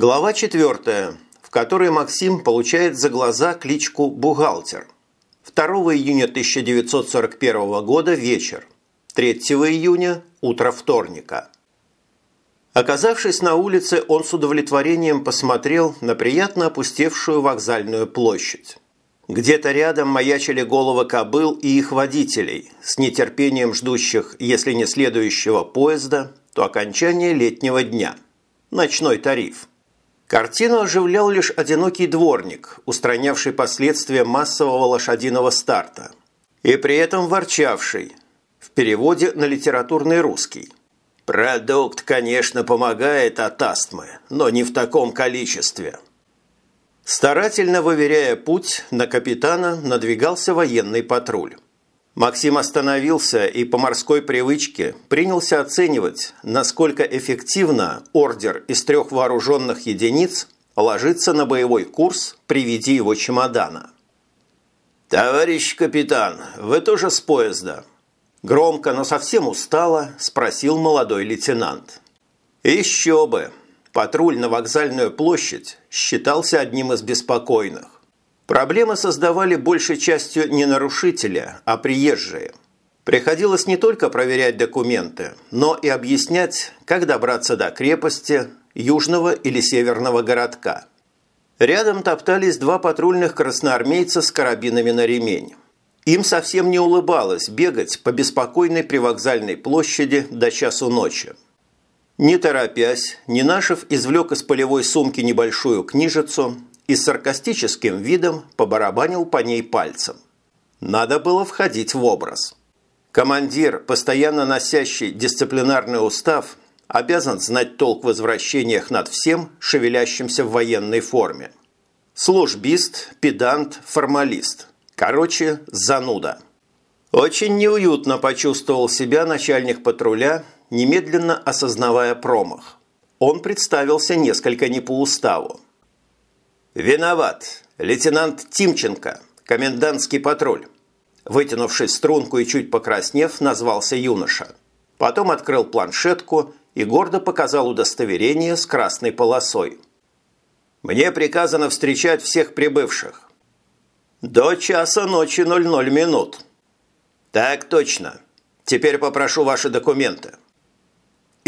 Глава 4, в которой Максим получает за глаза кличку «Бухгалтер». 2 июня 1941 года вечер. 3 июня – утро вторника. Оказавшись на улице, он с удовлетворением посмотрел на приятно опустевшую вокзальную площадь. Где-то рядом маячили головы кобыл и их водителей, с нетерпением ждущих, если не следующего поезда, то окончания летнего дня. Ночной тариф. Картину оживлял лишь одинокий дворник, устранявший последствия массового лошадиного старта. И при этом ворчавший, в переводе на литературный русский. Продукт, конечно, помогает от астмы, но не в таком количестве. Старательно выверяя путь, на капитана надвигался военный патруль. Максим остановился и по морской привычке принялся оценивать, насколько эффективно ордер из трех вооруженных единиц ложится на боевой курс при виде его чемодана. «Товарищ капитан, вы тоже с поезда?» Громко, но совсем устало спросил молодой лейтенант. Еще бы! Патруль на вокзальную площадь считался одним из беспокойных. Проблемы создавали большей частью не нарушители, а приезжие. Приходилось не только проверять документы, но и объяснять, как добраться до крепости, южного или северного городка. Рядом топтались два патрульных красноармейца с карабинами на ремень. Им совсем не улыбалось бегать по беспокойной привокзальной площади до часу ночи. Не торопясь, Нинашев извлек из полевой сумки небольшую книжицу и саркастическим видом побарабанил по ней пальцем. Надо было входить в образ. Командир, постоянно носящий дисциплинарный устав, обязан знать толк в возвращениях над всем, шевелящимся в военной форме. Службист, педант, формалист – Короче, зануда. Очень неуютно почувствовал себя начальник патруля, немедленно осознавая промах. Он представился несколько не по уставу. «Виноват. Лейтенант Тимченко, комендантский патруль». Вытянувшись струнку и чуть покраснев, назвался юноша. Потом открыл планшетку и гордо показал удостоверение с красной полосой. «Мне приказано встречать всех прибывших. «До часа ночи 00 минут». «Так точно. Теперь попрошу ваши документы».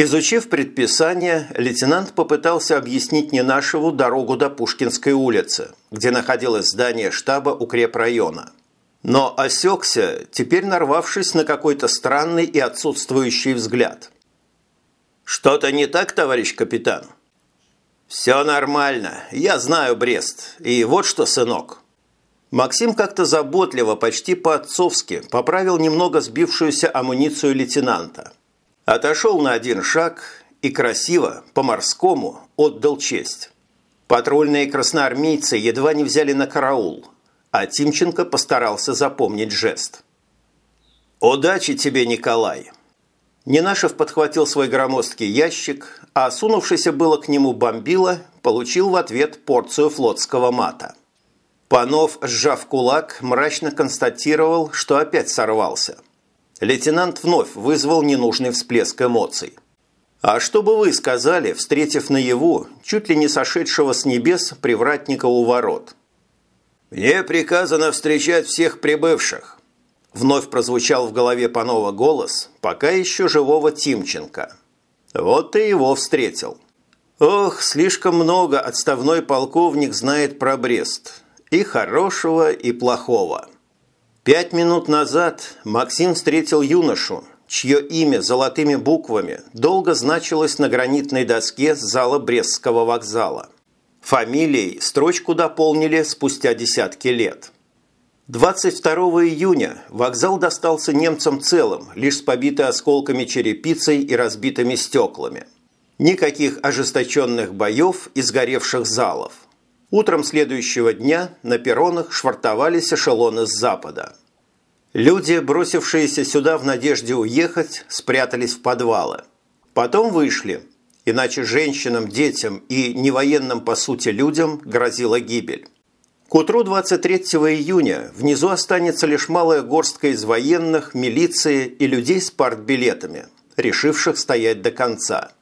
Изучив предписание, лейтенант попытался объяснить Ненашеву дорогу до Пушкинской улицы, где находилось здание штаба укрепрайона. Но осекся, теперь нарвавшись на какой-то странный и отсутствующий взгляд. «Что-то не так, товарищ капитан?» «Все нормально. Я знаю Брест. И вот что, сынок, Максим как-то заботливо, почти по-отцовски, поправил немного сбившуюся амуницию лейтенанта. Отошел на один шаг и красиво, по-морскому, отдал честь. Патрульные красноармейцы едва не взяли на караул, а Тимченко постарался запомнить жест. «Удачи тебе, Николай!» Ненашев подхватил свой громоздкий ящик, а сунувшийся было к нему бомбила получил в ответ порцию флотского мата. Панов, сжав кулак, мрачно констатировал, что опять сорвался. Лейтенант вновь вызвал ненужный всплеск эмоций. «А что бы вы сказали, встретив наяву чуть ли не сошедшего с небес привратника у ворот?» «Мне приказано встречать всех прибывших», – вновь прозвучал в голове Панова голос, пока еще живого Тимченко. Вот и его встретил. Ох, слишком много отставной полковник знает про Брест. И хорошего, и плохого. Пять минут назад Максим встретил юношу, чье имя золотыми буквами долго значилось на гранитной доске зала Брестского вокзала. Фамилией строчку дополнили спустя десятки лет. 22 июня вокзал достался немцам целым, лишь с побитой осколками черепицей и разбитыми стеклами. Никаких ожесточенных боев и сгоревших залов – Утром следующего дня на перронах швартовались эшелоны с запада. Люди, бросившиеся сюда в надежде уехать, спрятались в подвалы. Потом вышли, иначе женщинам, детям и невоенным по сути людям грозила гибель. К утру 23 июня внизу останется лишь малая горстка из военных, милиции и людей с партбилетами, решивших стоять до конца.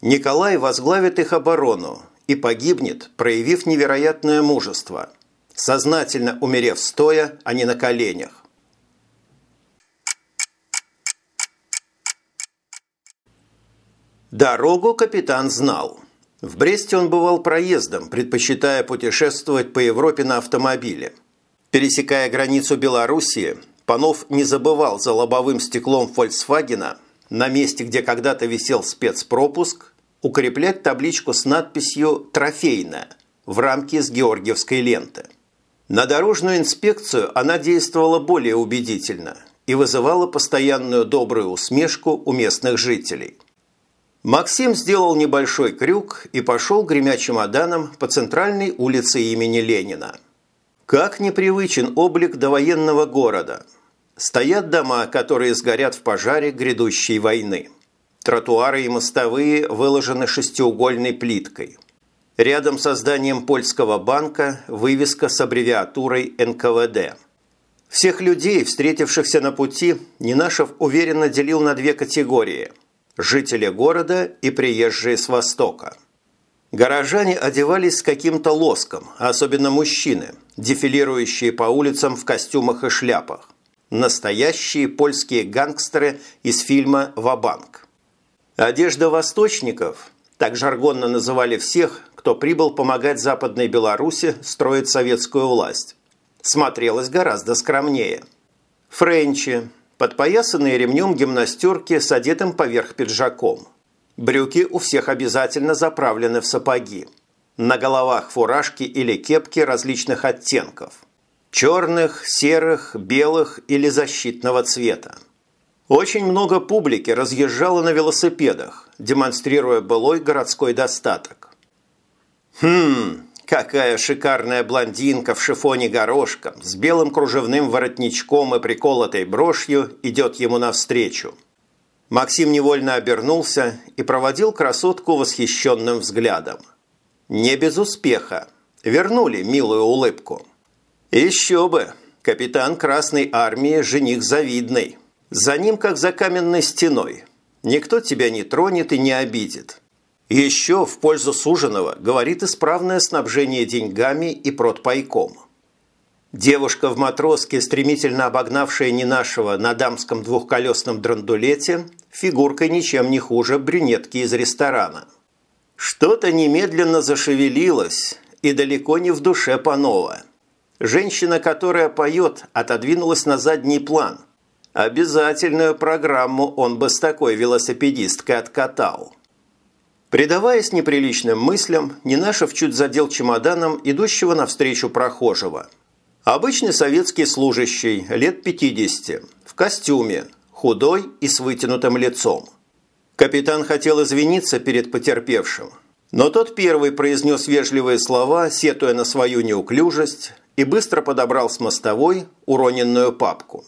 Николай возглавит их оборону и погибнет, проявив невероятное мужество, сознательно умерев стоя, а не на коленях. Дорогу капитан знал. В Бресте он бывал проездом, предпочитая путешествовать по Европе на автомобиле. Пересекая границу Белоруссии, Панов не забывал за лобовым стеклом «Фольксвагена» на месте, где когда-то висел спецпропуск, укреплять табличку с надписью «Трофейная» в рамке с георгиевской ленты. На дорожную инспекцию она действовала более убедительно и вызывала постоянную добрую усмешку у местных жителей. Максим сделал небольшой крюк и пошел, гремя чемоданом, по центральной улице имени Ленина. Как непривычен облик довоенного города. Стоят дома, которые сгорят в пожаре грядущей войны. Тротуары и мостовые выложены шестиугольной плиткой. Рядом со зданием польского банка вывеска с аббревиатурой НКВД. Всех людей, встретившихся на пути, Нинашев уверенно делил на две категории – жители города и приезжие с Востока. Горожане одевались с каким-то лоском, особенно мужчины, дефилирующие по улицам в костюмах и шляпах. Настоящие польские гангстеры из фильма «Вабанк». Одежда восточников, так жаргонно называли всех, кто прибыл помогать Западной Беларуси строить советскую власть, смотрелась гораздо скромнее. Френчи, подпоясанные ремнем гимнастерки с одетым поверх пиджаком. Брюки у всех обязательно заправлены в сапоги. На головах фуражки или кепки различных оттенков. Черных, серых, белых или защитного цвета. Очень много публики разъезжало на велосипедах, демонстрируя былой городской достаток. Хм, Какая шикарная блондинка в шифоне горошком с белым кружевным воротничком и приколотой брошью идет ему навстречу. Максим невольно обернулся и проводил красотку восхищенным взглядом. Не без успеха. Вернули милую улыбку. Еще бы! Капитан Красной Армии – жених завидный. За ним, как за каменной стеной. Никто тебя не тронет и не обидит. Еще в пользу суженого говорит исправное снабжение деньгами и продпайком. Девушка в матроске, стремительно обогнавшая не нашего на дамском двухколесном драндулете, фигуркой ничем не хуже брюнетки из ресторана. Что-то немедленно зашевелилось, и далеко не в душе Панова. Женщина, которая поет, отодвинулась на задний план. Обязательную программу он бы с такой велосипедисткой откатал. Предаваясь неприличным мыслям, Нинашев чуть задел чемоданом идущего навстречу прохожего. Обычный советский служащий, лет 50, в костюме, худой и с вытянутым лицом. Капитан хотел извиниться перед потерпевшим, но тот первый произнес вежливые слова, сетуя на свою неуклюжесть, и быстро подобрал с мостовой уроненную папку.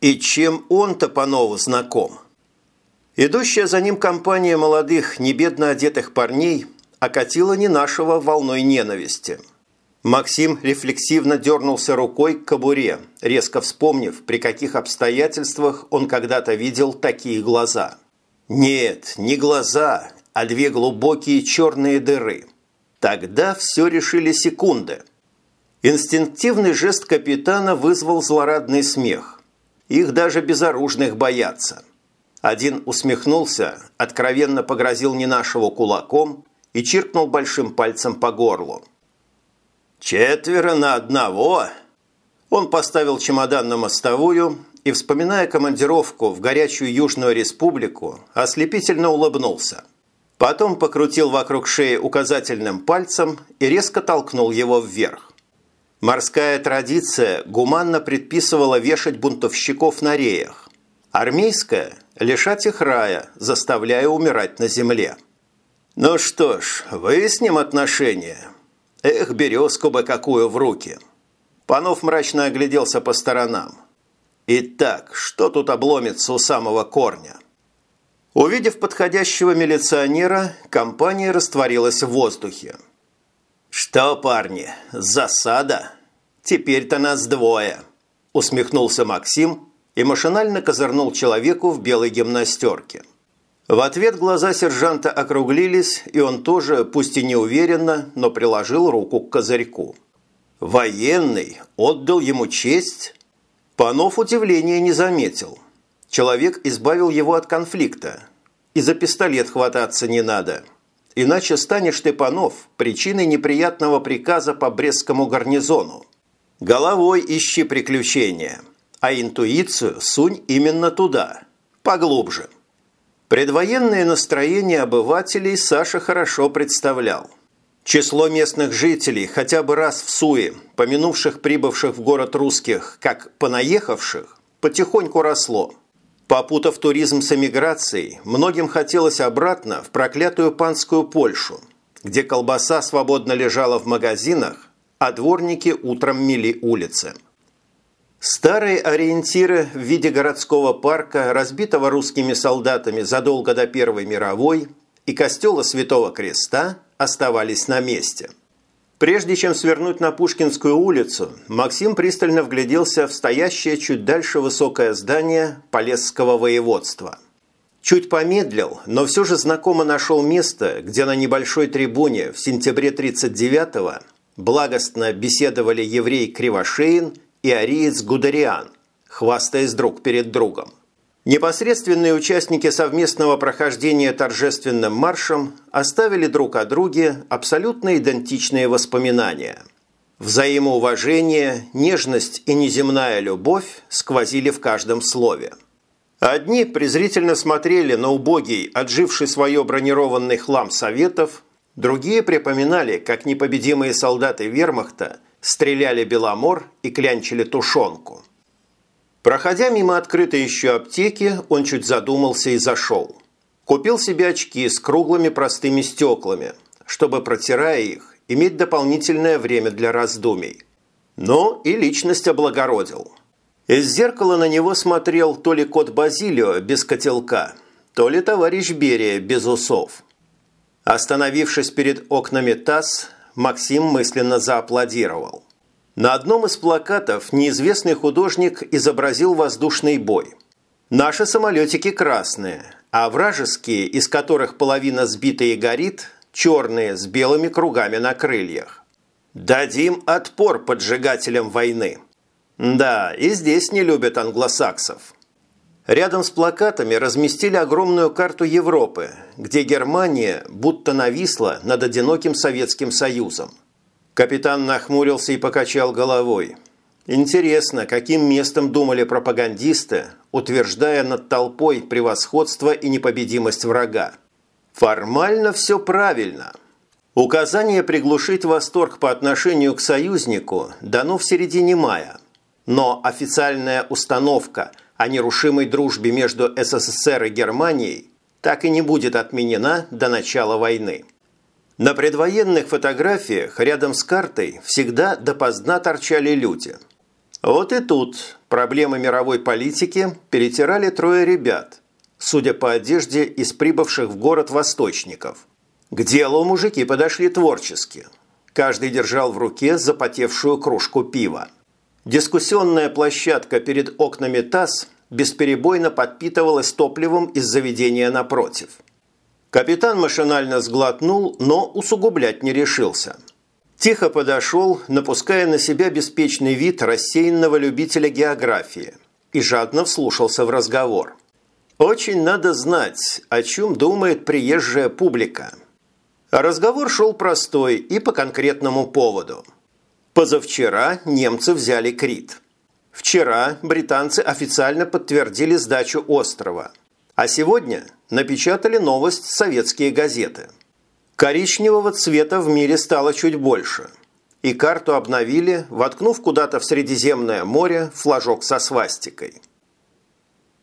И чем он-то по-нову знаком? Идущая за ним компания молодых, небедно одетых парней окатила не нашего волной ненависти. Максим рефлексивно дернулся рукой к кобуре, резко вспомнив, при каких обстоятельствах он когда-то видел такие глаза. Нет, не глаза, а две глубокие черные дыры. Тогда все решили секунды. Инстинктивный жест капитана вызвал злорадный смех. Их даже безоружных боятся – один усмехнулся, откровенно погрозил Ненашеву кулаком и чиркнул большим пальцем по горлу. «Четверо на одного!» Он поставил чемодан на мостовую и, вспоминая командировку в горячую Южную Республику, ослепительно улыбнулся. Потом покрутил вокруг шеи указательным пальцем и резко толкнул его вверх. Морская традиция гуманно предписывала вешать бунтовщиков на реях. Армейская лишать их рая, заставляя умирать на земле. Ну что ж, выясним отношения. Эх, березку бы какую в руки. Панов мрачно огляделся по сторонам. Итак, что тут обломится у самого корня? Увидев подходящего милиционера, компания растворилась в воздухе. «Что, парни, засада? Теперь-то нас двое», – усмехнулся Максим, и машинально козырнул человеку в белой гимнастерке. В ответ глаза сержанта округлились, и он тоже, пусть и неуверенно, но приложил руку к козырьку. Военный отдал ему честь? Панов удивления не заметил. Человек избавил его от конфликта. И за пистолет хвататься не надо. Иначе станешь ты, Панов, причиной неприятного приказа по Брестскому гарнизону. Головой ищи приключения, а интуицию сунь именно туда, поглубже. Предвоенное настроение обывателей Саша хорошо представлял. Число местных жителей хотя бы раз в суе, помянувших прибывших в город русских, как понаехавших, потихоньку росло. Попутав туризм с эмиграцией, многим хотелось обратно в проклятую панскую Польшу, где колбаса свободно лежала в магазинах, а дворники утром мели улицы. Старые ориентиры в виде городского парка, разбитого русскими солдатами задолго до Первой мировой, и костела Святого Креста оставались на месте. Прежде чем свернуть на Пушкинскую улицу, Максим пристально вгляделся в стоящее чуть дальше высокое здание Полесского воеводства. Чуть помедлил, но все же знакомо нашел место, где на небольшой трибуне в сентябре 39-го благостно беседовали еврей Кривошеин и ариец Гудариан, хвастаясь друг перед другом. Непосредственные участники совместного прохождения торжественным маршем оставили друг о друге абсолютно идентичные воспоминания. Взаимоуважение, нежность и неземная любовь сквозили в каждом слове. Одни презрительно смотрели на убогий, отживший свое бронированный хлам советов, другие припоминали, как непобедимые солдаты вермахта – стреляли беломор и клянчили тушенку. Проходя мимо открытой еще аптеки, он чуть задумался и зашел. Купил себе очки с круглыми простыми стеклами, чтобы, протирая их, иметь дополнительное время для раздумий. Но и личность облагородил. Из зеркала на него смотрел то ли кот Базилио без котелка, то ли товарищ Берия без усов. Остановившись перед окнами ТАСС, Максим мысленно зааплодировал. На одном из плакатов неизвестный художник изобразил воздушный бой. Наши самолетики красные, а вражеские, из которых половина сбита и горит, черные с белыми кругами на крыльях. Дадим отпор поджигателям войны. Да, и здесь не любят англосаксов. Рядом с плакатами разместили огромную карту Европы, где Германия будто нависла над одиноким Советским Союзом. Капитан нахмурился и покачал головой. Интересно, каким местом думали пропагандисты, утверждая над толпой превосходство и непобедимость врага? Формально все правильно. Указание приглушить восторг по отношению к союзнику дано в середине мая. Но официальная установка – о нерушимой дружбе между СССР и Германией так и не будет отменена до начала войны. На предвоенных фотографиях рядом с картой всегда допоздна торчали люди. Вот и тут проблемы мировой политики перетирали трое ребят, судя по одежде из прибывших в город восточников. К делу мужики подошли творчески. Каждый держал в руке запотевшую кружку пива. Дискуссионная площадка перед окнами ТАСС бесперебойно подпитывалась топливом из заведения напротив. Капитан машинально сглотнул, но усугублять не решился. Тихо подошел, напуская на себя беспечный вид рассеянного любителя географии и жадно вслушался в разговор. Очень надо знать, о чем думает приезжая публика. разговор шел простой и по конкретному поводу – Позавчера немцы взяли Крит. Вчера британцы официально подтвердили сдачу острова. А сегодня напечатали новость советские газеты. Коричневого цвета в мире стало чуть больше. И карту обновили, воткнув куда-то в Средиземное море флажок со свастикой.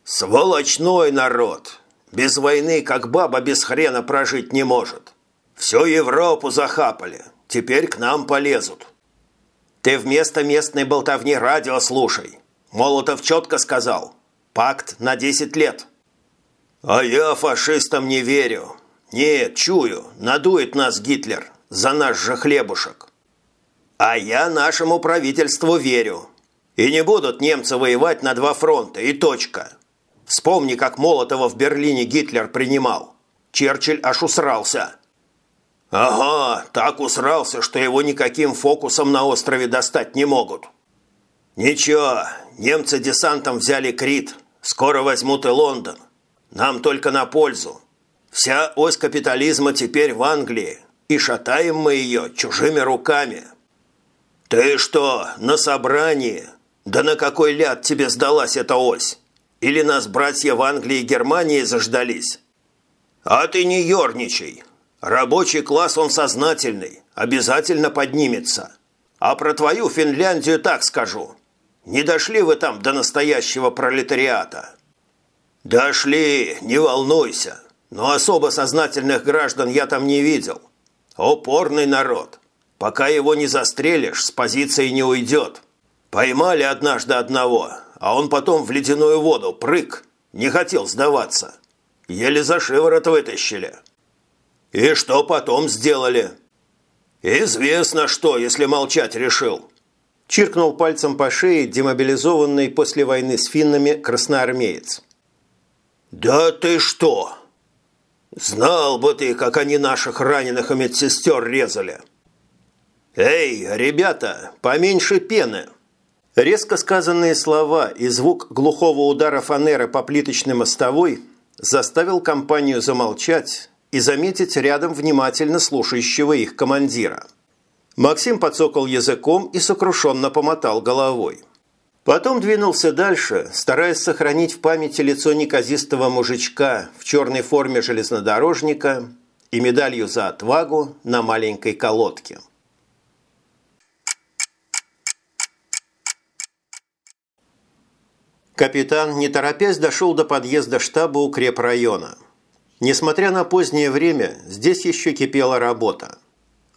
«Сволочной народ! Без войны, как баба без хрена прожить не может. Всю Европу захапали, теперь к нам полезут. Ты вместо местной болтовни радио слушай. Молотов четко сказал. Пакт на 10 лет. А я фашистам не верю. Нет, чую, надует нас Гитлер за наш же хлебушек. А я нашему правительству верю. И не будут немцы воевать на два фронта, и точка. Вспомни, как Молотова в Берлине Гитлер принимал. Черчилль аж усрался. Ага, так усрался, что его никаким фокусом на острове достать не могут. Ничего, немцы десантом взяли Крит. Скоро возьмут и Лондон. Нам только на пользу. Вся ось капитализма теперь в Англии, и шатаем мы ее чужими руками. Ты что, на собрании? Да на какой ляд тебе сдалась эта ось? Или нас братья в Англии и Германии заждались? А ты не ерничай. Рабочий класс он сознательный, обязательно поднимется. А про твою Финляндию так скажу. Не дошли вы там до настоящего пролетариата. Дошли, не волнуйся. Но особо сознательных граждан я там не видел. Упорный народ. Пока его не застрелишь, с позиции не уйдет. Поймали однажды одного, а он потом в ледяную воду прыг. Не хотел сдаваться. Еле за шиворот вытащили. И что потом сделали? Известно что, если молчать решил. Чиркнул пальцем по шее демобилизованный после войны с финнами красноармеец. «Да ты что!» Знал бы ты, как они наших раненых и медсестер резали. Эй, ребята, поменьше пены. Резко сказанные слова и звук глухого удара фанеры по плиточной мостовой заставил компанию замолчать и заметить рядом внимательно слушающего их командира. Максим подсокал языком и сокрушенно помотал головой. Потом двинулся дальше, стараясь сохранить в памяти лицо неказистого мужичка в черной форме железнодорожника и медалью за отвагу на маленькой колодке. Капитан, не торопясь, дошел до подъезда штаба укрепрайона. Несмотря на позднее время, здесь еще кипела работа.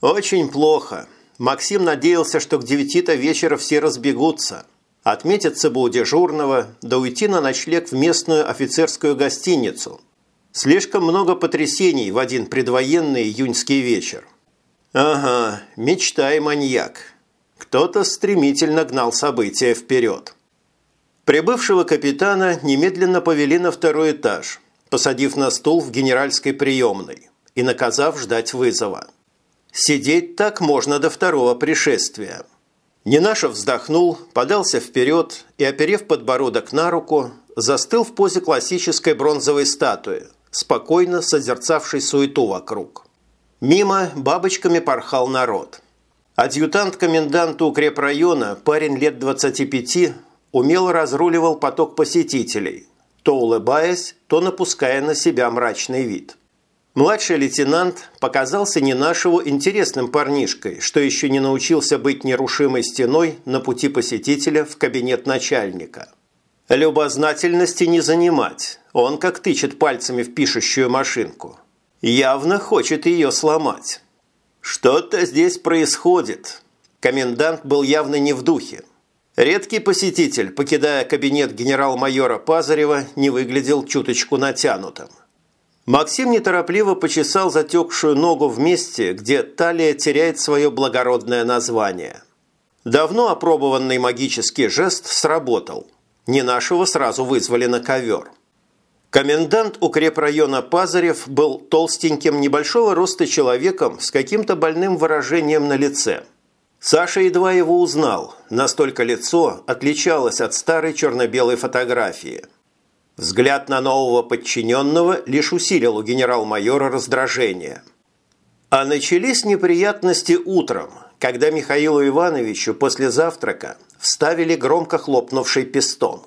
Очень плохо. Максим надеялся, что к девяти-то вечера все разбегутся – Отметиться бы у дежурного, да уйти на ночлег в местную офицерскую гостиницу. Слишком много потрясений в один предвоенный июньский вечер. Ага, мечтай, маньяк. Кто-то стремительно гнал события вперед. Прибывшего капитана немедленно повели на второй этаж, посадив на стул в генеральской приемной и наказав ждать вызова. Сидеть так можно до второго пришествия. Ненашев вздохнул, подался вперед и, оперев подбородок на руку, застыл в позе классической бронзовой статуи, спокойно созерцавшей суету вокруг. Мимо бабочками порхал народ. Адъютант коменданта укрепрайона, парень лет 25, умело разруливал поток посетителей, то улыбаясь, то напуская на себя мрачный вид – Младший лейтенант показался не нашего интересным парнишкой, что еще не научился быть нерушимой стеной на пути посетителя в кабинет начальника. Любознательности не занимать, он как тычет пальцами в пишущую машинку. Явно хочет ее сломать. Что-то здесь происходит. Комендант был явно не в духе. Редкий посетитель, покидая кабинет генерал-майора Пазарева, не выглядел чуточку натянутым. Максим неторопливо почесал затекшую ногу в месте, где талия теряет свое благородное название. Давно опробованный магический жест сработал. Не нашего сразу вызвали на ковер. Комендант укрепрайона Пазарев был толстеньким небольшого роста человеком с каким-то больным выражением на лице. Саша едва его узнал, настолько лицо отличалось от старой черно-белой фотографии – Взгляд на нового подчиненного лишь усилил у генерал-майора раздражение. А начались неприятности утром, когда Михаилу Ивановичу после завтрака вставили громко хлопнувший пистон.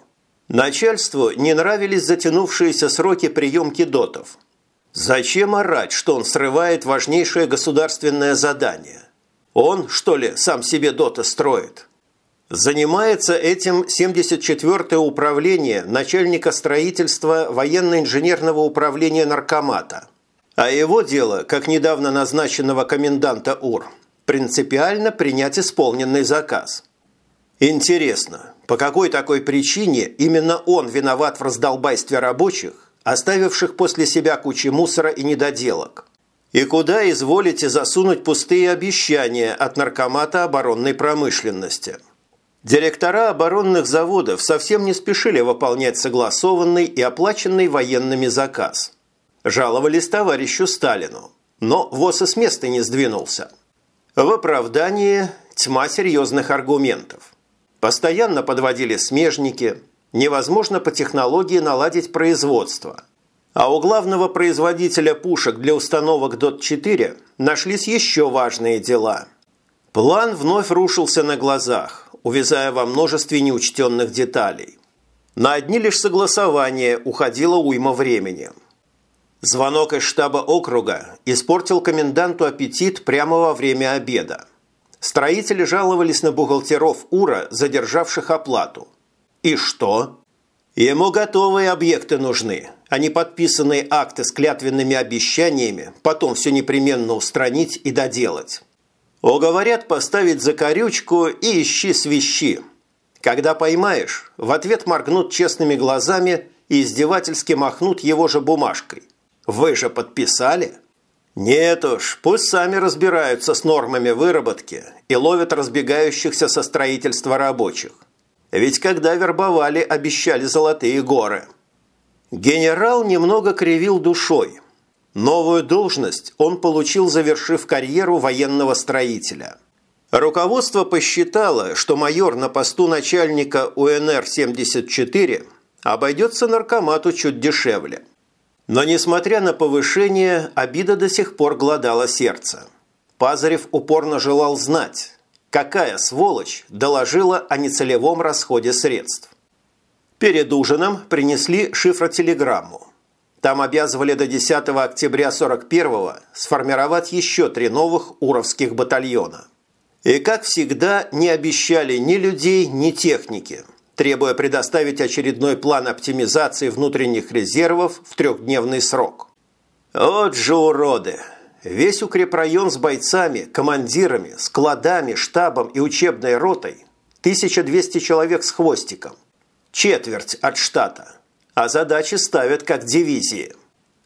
Начальству не нравились затянувшиеся сроки приемки дотов. Зачем орать, что он срывает важнейшее государственное задание? Он, что ли, сам себе доты строит? Занимается этим 74-е управление начальника строительства военно-инженерного управления Наркомата. А его дело, как недавно назначенного коменданта УР, принципиально принять исполненный заказ. Интересно, по какой такой причине именно он виноват в раздолбайстве рабочих, оставивших после себя кучу мусора и недоделок? И куда изволите засунуть пустые обещания от Наркомата оборонной промышленности – Директора оборонных заводов совсем не спешили выполнять согласованный и оплаченный военными заказ. Жаловались товарищу Сталину, но ВОЗ и с места не сдвинулся. В оправдании тьма серьезных аргументов. Постоянно подводили смежники, невозможно по технологии наладить производство. А у главного производителя пушек для установок ДОТ-4 нашлись еще важные дела. План вновь рушился на глазах, увязая во множестве неучтенных деталей. На одни лишь согласования уходило уйма времени. Звонок из штаба округа испортил коменданту аппетит прямо во время обеда. Строители жаловались на бухгалтеров УРА, задержавших оплату. И что? Ему готовые объекты нужны, а не подписанные акты с клятвенными обещаниями, потом все непременно устранить и доделать. Уговорят поставить закорючку и ищи свищи. Когда поймаешь, в ответ моргнут честными глазами и издевательски махнут его же бумажкой. Вы же подписали? Нет уж, пусть сами разбираются с нормами выработки и ловят разбегающихся со строительства рабочих. Ведь когда вербовали, обещали золотые горы. Генерал немного кривил душой. Новую должность он получил, завершив карьеру военного строителя. Руководство посчитало, что майор на посту начальника УНР-74 обойдется наркомату чуть дешевле – но, несмотря на повышение, обида до сих пор гладала сердце. Пазарев упорно желал знать, какая сволочь доложила о нецелевом расходе средств. Перед ужином принесли шифротелеграмму. Там обязывали до 10 октября 41-го сформировать еще три новых уровских батальона. И, как всегда, не обещали ни людей, ни техники – требуя предоставить очередной план оптимизации внутренних резервов в трехдневный срок. Вот же уроды! Весь укрепрайон с бойцами, командирами, складами, штабом и учебной ротой 1200 человек с хвостиком. Четверть от штата. А задачи ставят как дивизии.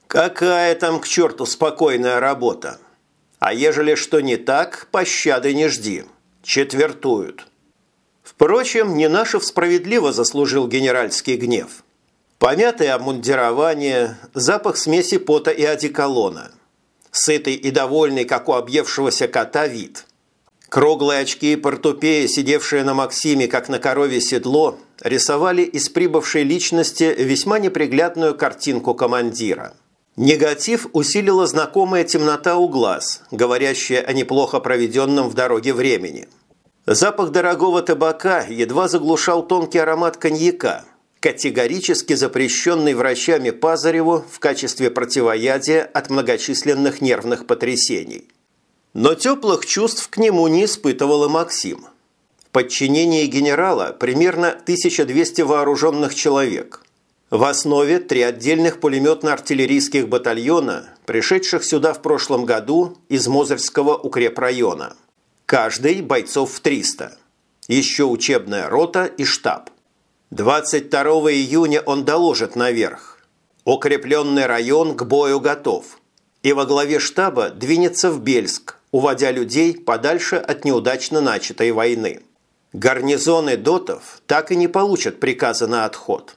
Какая там к черту спокойная работа? А ежели что не так, пощады не жди. Четвертуют. Впрочем, Ненашев справедливо заслужил генеральский гнев. Помятое обмундирование, запах смеси пота и одеколона. Сытый и довольный, как у объевшегося кота, вид. Круглые очки и портупея, сидевшие на Максиме, как на корове седло, рисовали из прибывшей личности весьма неприглядную картинку командира. Негатив усилила знакомая темнота у глаз, говорящая о неплохо проведенном в дороге времени – Запах дорогого табака едва заглушал тонкий аромат коньяка, категорически запрещенный врачами Пазареву в качестве противоядия от многочисленных нервных потрясений. Но теплых чувств к нему не испытывал и Максим. В подчинении генерала примерно 1200 вооруженных человек. В основе три отдельных пулеметно-артиллерийских батальона, пришедших сюда в прошлом году из Мозырского укрепрайона – Каждый бойцов в 300. Еще учебная рота и штаб. 22 июня он доложит наверх. Укрепленный район к бою готов. И во главе штаба двинется в Бельск, уводя людей подальше от неудачно начатой войны. Гарнизоны дотов так и не получат приказа на отход.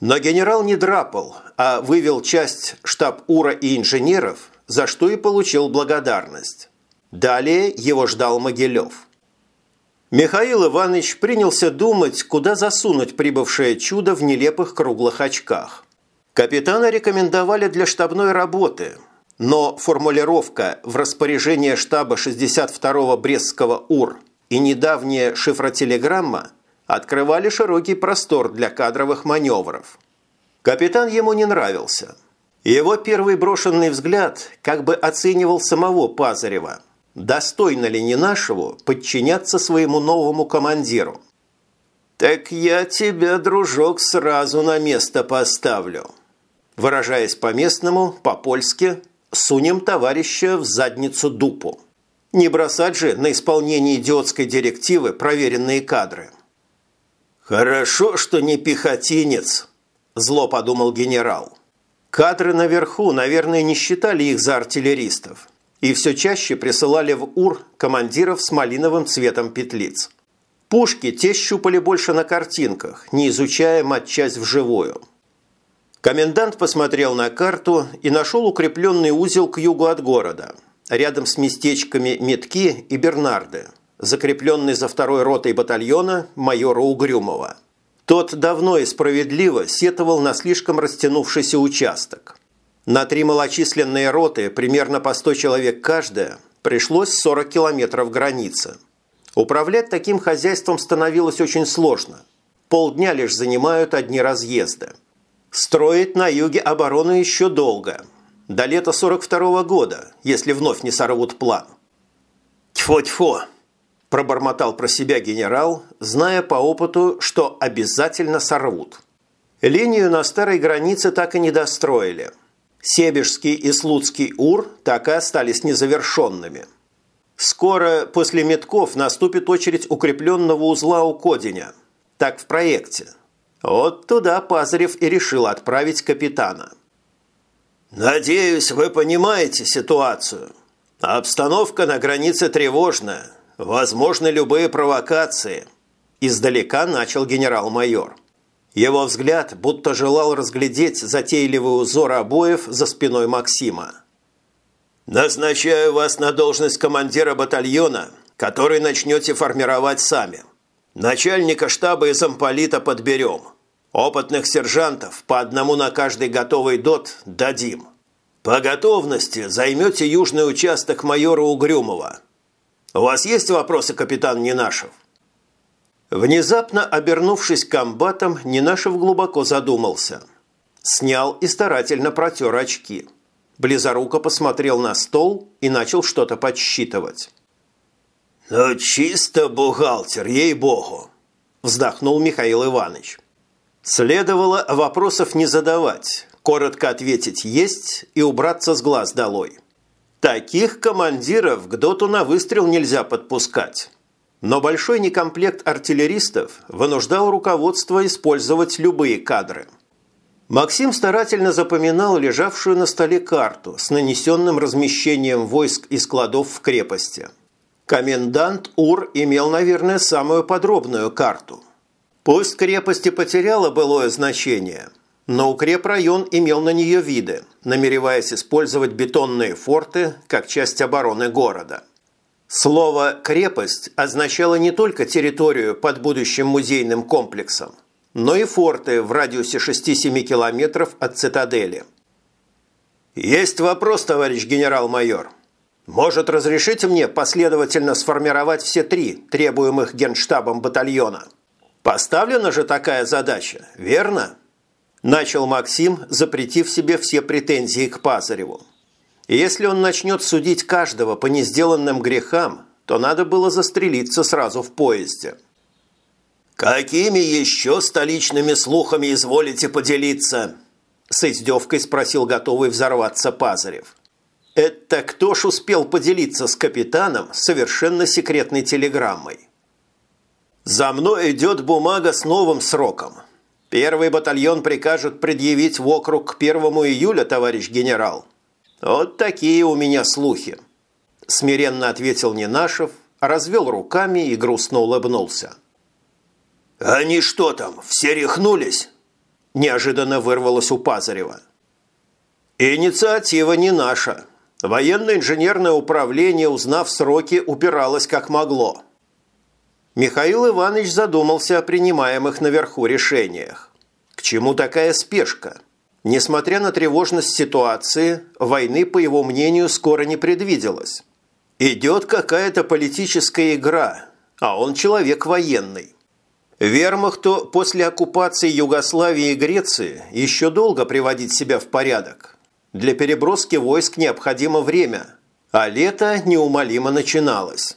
Но генерал не драпал, а вывел часть штаб УРА и инженеров, за что и получил благодарность. Далее его ждал Могилев. Михаил Иванович принялся думать, куда засунуть прибывшее чудо в нелепых круглых очках. Капитана рекомендовали для штабной работы, но формулировка в распоряжение штаба 62-го Брестского УР и недавняя шифротелеграмма открывали широкий простор для кадровых маневров. Капитан ему не нравился. Его первый брошенный взгляд как бы оценивал самого Пазарева – достойно ли не нашего подчиняться своему новому командиру. «Так я тебя, дружок, сразу на место поставлю». Выражаясь по-местному, по-польски, сунем товарища в задницу дупу. Не бросать же на исполнение идиотской директивы проверенные кадры. «Хорошо, что не пехотинец», – зло подумал генерал. Кадры наверху, наверное, не считали их за артиллеристов и все чаще присылали в УР командиров с малиновым цветом петлиц. Пушки те щупали больше на картинках, не изучая матчасть вживую. Комендант посмотрел на карту и нашел укрепленный узел к югу от города, рядом с местечками Метки и Бернарды, закрепленный за второй ротой батальона майора Угрюмова. Тот давно и справедливо сетовал на слишком растянувшийся участок. На три малочисленные роты, примерно по 100 человек каждая, пришлось 40 километров границы – Управлять таким хозяйством становилось очень сложно. Полдня лишь занимают одни разъезды. Строить на юге оборону еще долго. До лета 42 -го года, если вновь не сорвут план. «Тьфу-тьфу!» – пробормотал про себя генерал, зная по опыту, что обязательно сорвут. Линию на старой границе так и не достроили. Себежский и Слуцкий УР так и остались незавершенными – Скоро после метков наступит очередь укрепленного узла у Кодиня. Так в проекте. Вот туда Пазарев и решил отправить капитана. «Надеюсь, вы понимаете ситуацию. Обстановка на границе тревожная. Возможны любые провокации». Издалека начал генерал-майор. Его взгляд будто желал разглядеть затейливый узор обоев за спиной Максима. Назначаю вас на должность командира батальона, который начнете формировать сами. Начальника штаба и замполита подберем. Опытных сержантов по одному на каждый готовый дот дадим. По готовности займете южный участок майора Угрюмова. У вас есть вопросы, капитан Нинашев? Внезапно обернувшись комбатом, Нинашев глубоко задумался. Снял и старательно протер очки – Близоруко посмотрел на стол и начал что-то подсчитывать. «Ну, чисто бухгалтер, ей-богу!» – вздохнул Михаил Иванович. Следовало вопросов не задавать, коротко ответить «есть» и убраться с глаз долой. Таких командиров к доту на выстрел нельзя подпускать. Но большой некомплект артиллеристов вынуждал руководство использовать любые кадры – Максим старательно запоминал лежавшую на столе карту с нанесенным размещением войск и складов в крепости. Комендант Ур имел, наверное, самую подробную карту. Пусть крепость и потеряла былое значение, но укрепрайон имел на нее виды, намереваясь использовать бетонные форты как часть обороны города. Слово «крепость» означало не только территорию под будущим музейным комплексом, но и форты в радиусе 6-7 километров от цитадели. «Есть вопрос, товарищ генерал-майор. Может, разрешите мне последовательно сформировать все три требуемых генштабом батальона? Поставлена же такая задача, верно?» Начал Максим, запретив себе все претензии к Пазареву. Если он начнет судить каждого по несделанным грехам, то надо было застрелиться сразу в поезде. «Какими еще столичными слухами изволите поделиться?» С издевкой спросил готовый взорваться Пазарев. «Это кто ж успел поделиться с капитаном совершенно секретной телеграммой?» «За мной идет бумага с новым сроком. Первый батальон прикажет предъявить в округ к 1 июля, товарищ генерал. Вот такие у меня слухи», – смиренно ответил Ненашев, развел руками и грустно улыбнулся. «Они что там, все рехнулись?» Неожиданно вырвалось у Пазарева. «Инициатива не наша. Военно-инженерное управление, узнав сроки, упиралось как могло». Михаил Иванович задумался о принимаемых наверху решениях. К чему такая спешка? Несмотря на тревожность ситуации, войны, по его мнению, скоро не предвиделось. Идет какая-то политическая игра, а он человек военный. Вермахту после оккупации Югославии и Греции еще долго приводить себя в порядок. Для переброски войск необходимо время, а лето неумолимо начиналось.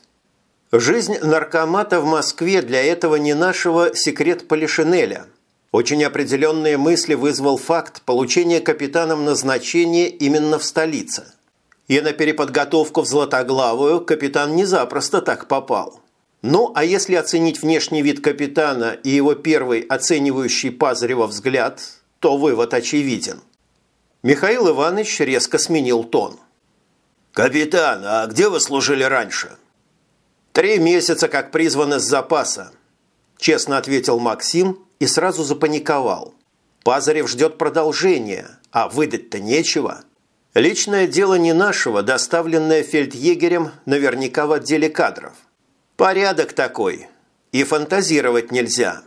Жизнь наркомата в Москве для этого не нашего секрет Полишинеля. Очень определенные мысли вызвал факт получения капитаном назначения именно в столице. И на переподготовку в Златоглавую капитан не запросто так попал – ну, а если оценить внешний вид капитана и его первый оценивающий Пазарева взгляд, то вывод очевиден. Михаил Иванович резко сменил тон. «Капитан, а где вы служили раньше?» «Три месяца как призван из запаса. – честно ответил Максим и сразу запаниковал. Пазарев ждет продолжения, а выдать-то нечего. Личное дело не нашего, доставленное фельдъегерем наверняка в отделе кадров. Порядок такой. И фантазировать нельзя.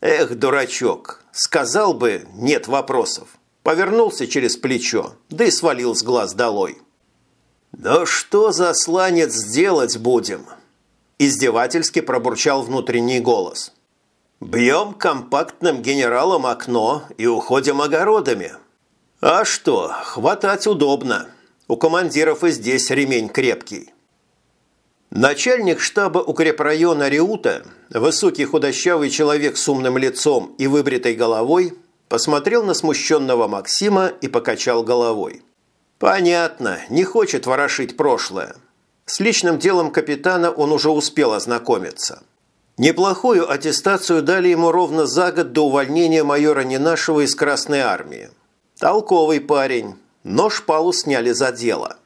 Эх, дурачок, сказал бы «нет вопросов». Повернулся через плечо, да и свалил с глаз долой. «Да что за сланец сделать будем?» Издевательски пробурчал внутренний голос. «Бьем компактным генералом окно и уходим огородами. А что, хватать удобно. У командиров и здесь ремень крепкий». Начальник штаба укрепрайона Риута, высокий худощавый человек с умным лицом и выбритой головой, посмотрел на смущенного Максима и покачал головой. «Понятно, не хочет ворошить прошлое. С личным делом капитана он уже успел ознакомиться. Неплохую аттестацию дали ему ровно за год до увольнения майора Ненашева из Красной Армии. Толковый парень, но шпалу сняли за дело».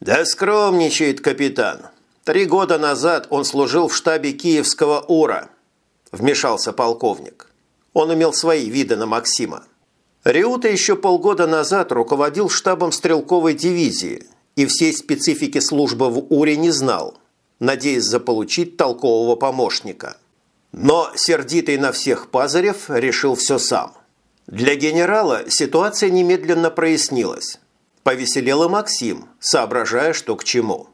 «Да скромничает капитан. Три года назад он служил в штабе Киевского УРА», – вмешался полковник. Он имел свои виды на Максима. Риута еще полгода назад руководил штабом стрелковой дивизии и всей специфики службы в УРе не знал, надеясь заполучить толкового помощника. Но сердитый на всех Пазарев решил все сам. Для генерала ситуация немедленно прояснилась. Повеселел и Максим, соображая, что к чему.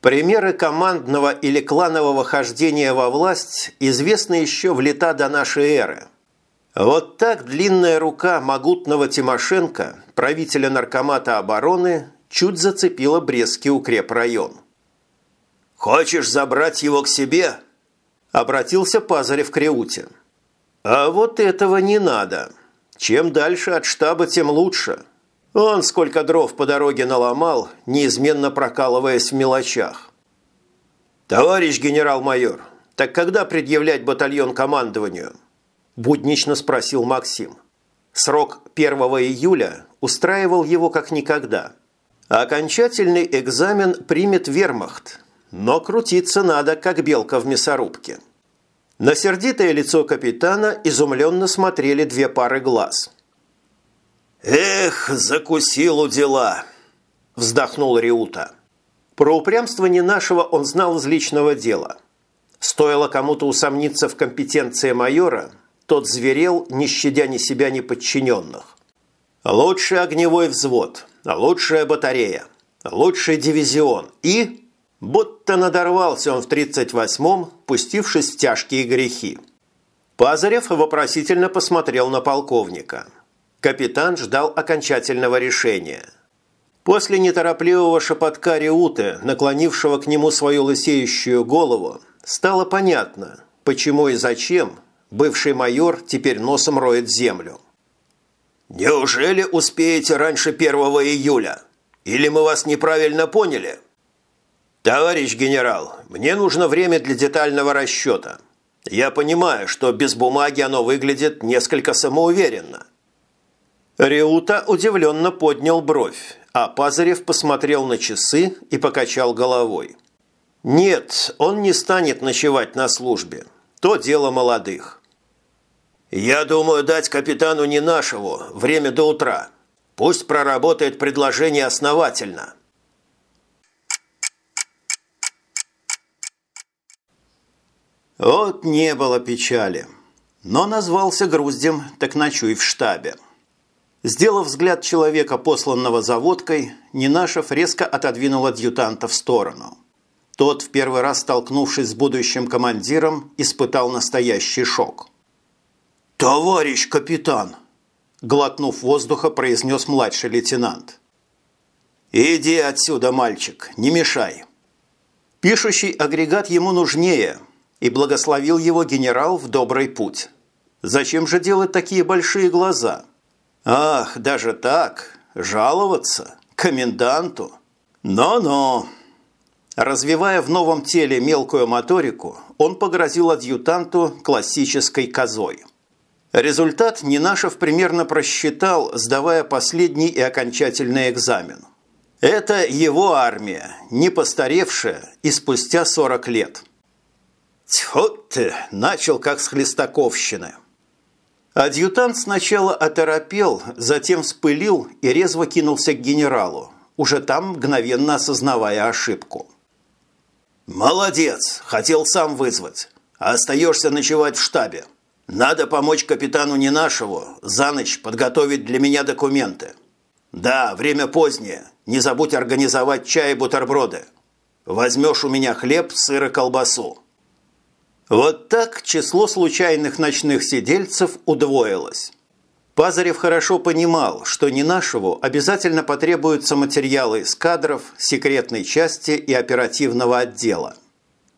Примеры командного или кланового хождения во власть известны еще в лета до нашей эры – вот так длинная рука могутного Тимошенко, правителя Наркомата обороны, чуть зацепила Брестский укрепрайон. «Хочешь забрать его к себе?» – обратился Пазарев к Реуте. «А вот этого не надо. Чем дальше от штаба, тем лучше. Он сколько дров по дороге наломал, неизменно прокалываясь в мелочах». «Товарищ генерал-майор, так когда предъявлять батальон командованию?» – буднично спросил Максим. Срок 1 июля устраивал его как никогда. Окончательный экзамен примет вермахт, но крутиться надо, как белка в мясорубке. На сердитое лицо капитана изумленно смотрели две пары глаз. «Эх, закусил у дела!» – вздохнул Риута. Про упрямство не нашего он знал из личного дела. Стоило кому-то усомниться в компетенции майора – тот зверел, не щадя ни себя, ни подчиненных. Лучший огневой взвод, лучшая батарея, лучший дивизион и... Будто надорвался он в 38-м, пустившись в тяжкие грехи. Пазарев вопросительно посмотрел на полковника. Капитан ждал окончательного решения. После неторопливого шепотка Риуты, наклонившего к нему свою лысеющую голову, стало понятно, почему и зачем Бывший майор теперь носом роет землю. «Неужели успеете раньше 1 июля? Или мы вас неправильно поняли?» «Товарищ генерал, мне нужно время для детального расчета. Я понимаю, что без бумаги оно выглядит несколько самоуверенно». Реута удивленно поднял бровь, а Пазарев посмотрел на часы и покачал головой. «Нет, он не станет ночевать на службе. То дело молодых. «Я думаю дать капитану не нашего время до утра. Пусть проработает предложение основательно». Вот не было печали. Но назвался груздем, так ночуй в штабе. Сделав взгляд человека, посланного за водкой, Нинашев резко отодвинул адъютанта в сторону. Тот, в первый раз столкнувшись с будущим командиром, испытал настоящий шок – «Товарищ капитан!» – глотнув воздуха, произнес младший лейтенант. «Иди отсюда, мальчик, не мешай!» Пишущий агрегат ему нужнее, и благословил его генерал в добрый путь. Зачем же делать такие большие глаза? Ах, даже так? Жаловаться? Коменданту? Но-но! Развивая в новом теле мелкую моторику, он погрозил адъютанту классической козой – Результат Нинашев примерно просчитал, сдавая последний и окончательный экзамен. Это его армия, не постаревшая и спустя 40 лет. Тьфу ты, начал как с хлестаковщины. Адъютант сначала оторопел, затем вспылил и резво кинулся к генералу, уже там мгновенно осознавая ошибку. «Молодец! Хотел сам вызвать. А остаешься ночевать в штабе. Надо помочь капитану Ненашеву за ночь подготовить для меня документы. Да, время позднее. Не забудь организовать чай и бутерброды. Возьмешь у меня хлеб, сыр и колбасу. Вот так число случайных ночных сидельцев удвоилось. Пазарев хорошо понимал, что не нашего обязательно потребуются материалы из кадров, секретной части и оперативного отдела.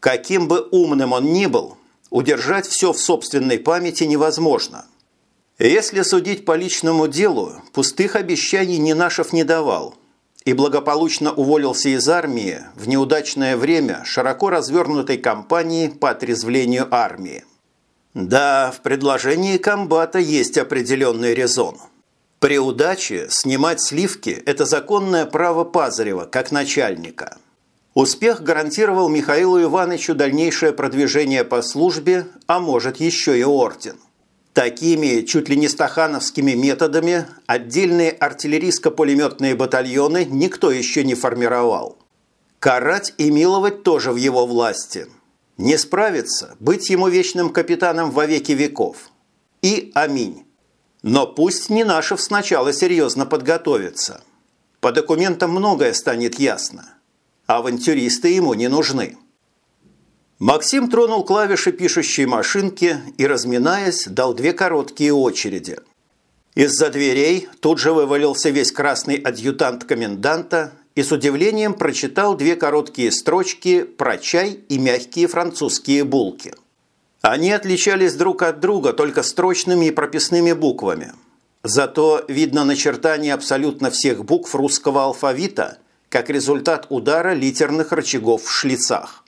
Каким бы умным он ни был, удержать все в собственной памяти невозможно. Если судить по личному делу, пустых обещаний Нинашев не давал и благополучно уволился из армии в неудачное время широко развернутой кампании по отрезвлению армии. Да, в предложении комбата есть определенный резон. При удаче снимать сливки – это законное право Пазарева, как начальника. Успех гарантировал Михаилу Ивановичу дальнейшее продвижение по службе, а может еще и орден. Такими чуть ли не стахановскими методами отдельные артиллерийско-пулеметные батальоны никто еще не формировал. Карать и миловать тоже в его власти – не справится, быть ему вечным капитаном во веки веков. И аминь. Но пусть Нинашев сначала серьезно подготовится. По документам многое станет ясно. Авантюристы ему не нужны. Максим тронул клавиши пишущей машинки и, разминаясь, дал две короткие очереди. Из-за дверей тут же вывалился весь красный адъютант коменданта и с удивлением прочитал две короткие строчки про чай и мягкие французские булки. Они отличались друг от друга только строчными и прописными буквами. Зато видно начертание абсолютно всех букв русского алфавита как результат удара литерных рычагов в шлицах.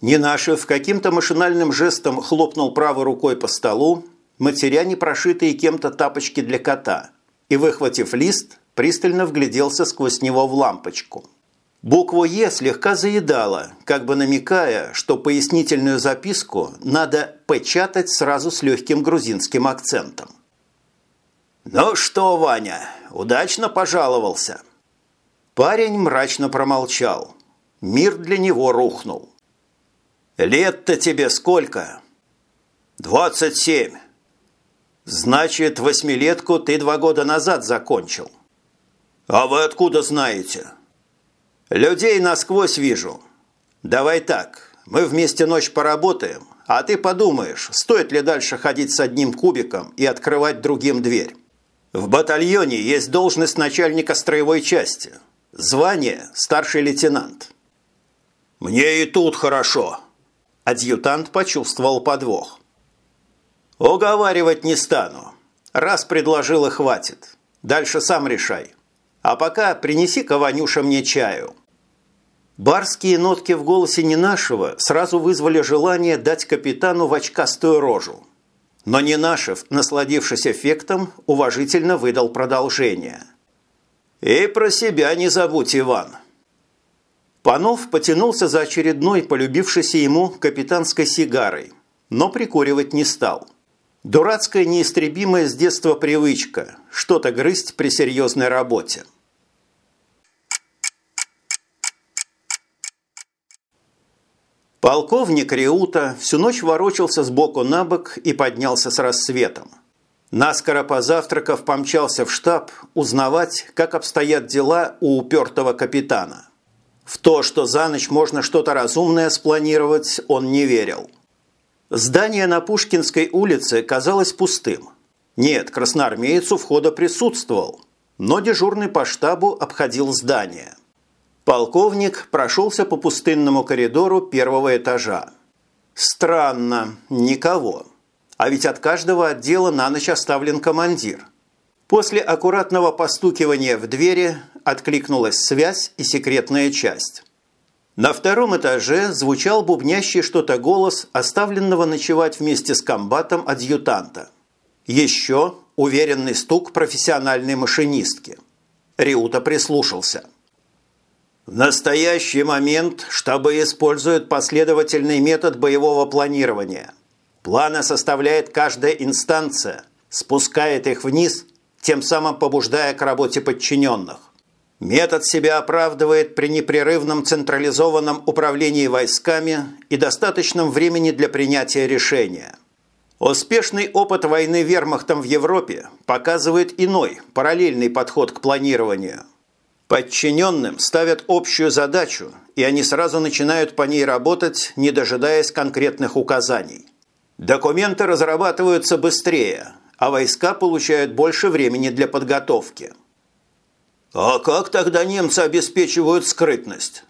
Ненашев каким-то машинальным жестом хлопнул правой рукой по столу, матеря не прошитые кем-то тапочки для кота, и, выхватив лист, пристально вгляделся сквозь него в лампочку. Букву «Е» слегка заедала, как бы намекая, что пояснительную записку надо печатать сразу с легким грузинским акцентом. «Ну что, Ваня, удачно пожаловался?» Парень мрачно промолчал. Мир для него рухнул. «Лет-то тебе сколько?» «Двадцать семь». «Значит, восьмилетку ты два года назад закончил». «А вы откуда знаете?» «Людей насквозь вижу. Давай так, мы вместе ночь поработаем, а ты подумаешь, стоит ли дальше ходить с одним кубиком и открывать другим дверь. В батальоне есть должность начальника строевой части. Звание – старший лейтенант». «Мне и тут хорошо», – адъютант почувствовал подвох. «Уговаривать не стану. Раз предложил и хватит. Дальше сам решай. А пока принеси-ка, Ванюша, мне чаю». Барские нотки в голосе Ненашева сразу вызвали желание дать капитану в очкастую рожу. Но Ненашев, насладившись эффектом, уважительно выдал продолжение. «И про себя не забудь, Иван». Панов потянулся за очередной полюбившейся ему капитанской сигарой, но прикуривать не стал – Дурацкая неистребимая с детства привычка – что-то грызть при серьезной работе. Полковник Риута всю ночь ворочался с боку на бок и поднялся с рассветом. Наскоро позавтракав, помчался в штаб узнавать, как обстоят дела у упертого капитана. В то, что за ночь можно что-то разумное спланировать, он не верил – Здание на Пушкинской улице казалось пустым. Нет, красноармеец у входа присутствовал, но дежурный по штабу обходил здание. Полковник прошелся по пустынному коридору первого этажа. Странно, никого. А ведь от каждого отдела на ночь оставлен командир. После аккуратного постукивания в двери откликнулась связь и секретная часть. На втором этаже звучал бубнящий что-то голос оставленного ночевать вместе с комбатом адъютанта. Еще уверенный стук профессиональной машинистки. Риута прислушался. В настоящий момент штабы используют последовательный метод боевого планирования. Планы составляет каждая инстанция, спускает их вниз, тем самым побуждая к работе подчиненных. Метод себя оправдывает при непрерывном централизованном управлении войсками и достаточном времени для принятия решения. Успешный опыт войны вермахтом в Европе показывает иной, параллельный подход к планированию – Подчиненным ставят общую задачу, и они сразу начинают по ней работать, не дожидаясь конкретных указаний. Документы разрабатываются быстрее, а войска получают больше времени для подготовки. «А как тогда немцы обеспечивают скрытность?»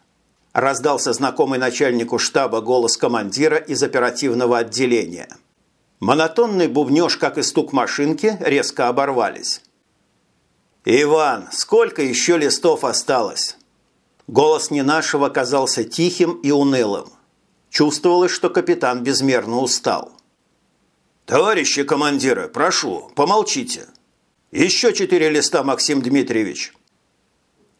раздался знакомый начальнику штаба голос командира из оперативного отделения. Монотонный бубнеж, как и стук машинки, резко оборвались. «Иван, сколько еще листов осталось?» Голос не нашего казался тихим и унылым. Чувствовалось, что капитан безмерно устал. «Товарищи командиры, прошу, помолчите. Еще четыре листа, Максим Дмитриевич».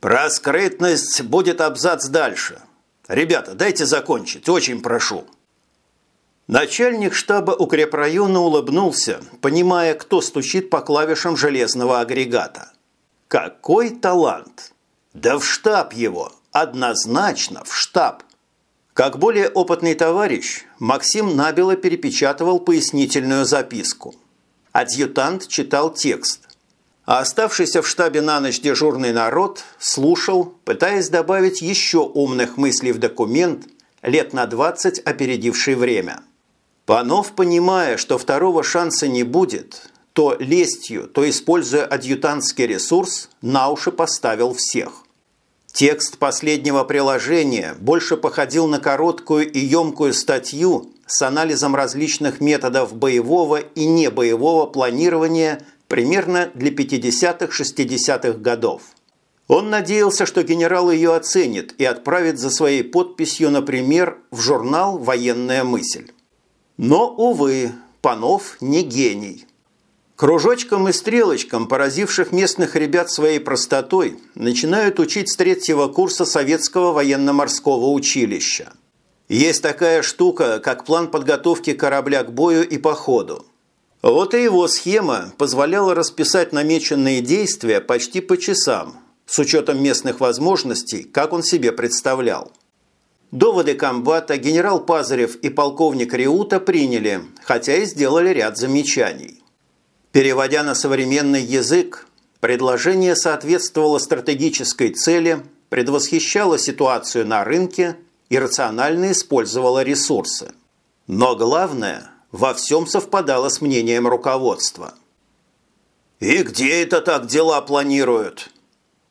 «Про скрытность будет абзац дальше. Ребята, дайте закончить, очень прошу». Начальник штаба укрепрайона улыбнулся, понимая, кто стучит по клавишам железного агрегата. Какой талант! Да в штаб его! Однозначно в штаб! Как более опытный товарищ, Максим набело перепечатывал пояснительную записку. Адъютант читал текст. А оставшийся в штабе на ночь дежурный народ слушал, пытаясь добавить еще умных мыслей в документ, лет на 20 опередивший время. Панов, понимая, что второго шанса не будет, то лестью, то используя адъютантский ресурс, на уши поставил всех. Текст последнего приложения больше походил на короткую и емкую статью с анализом различных методов боевого и небоевого планирования примерно для 50-60-х годов. Он надеялся, что генерал ее оценит и отправит за своей подписью, например, в журнал «Военная мысль». Но, увы, Панов не гений. Кружочком и стрелочком, поразивших местных ребят своей простотой, начинают учить с третьего курса Советского военно-морского училища. Есть такая штука, как план подготовки корабля к бою и походу. Вот и его схема позволяла расписать намеченные действия почти по часам, с учетом местных возможностей, как он себе представлял. Доводы комбата генерал Пазарев и полковник Риута приняли, хотя и сделали ряд замечаний. Переводя на современный язык, предложение соответствовало стратегической цели, предвосхищало ситуацию на рынке и рационально использовало ресурсы. Но главное, во всем совпадало с мнением руководства. «И где это так дела планируют?»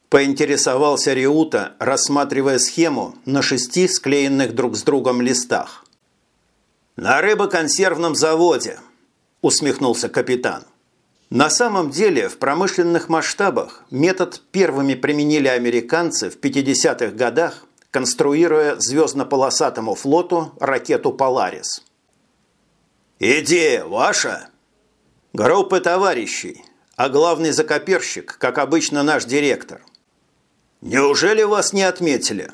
Поинтересовался Риута, рассматривая схему на шести склеенных друг с другом листах. «На рыбоконсервном заводе», – усмехнулся капитан. На самом деле, в промышленных масштабах метод первыми применили американцы в 50-х годах, конструируя звездно-полосатому флоту ракету «Поларис». «Идея ваша?» «Группы товарищей, а главный закоперщик, как обычно, наш директор». «Неужели вас не отметили?»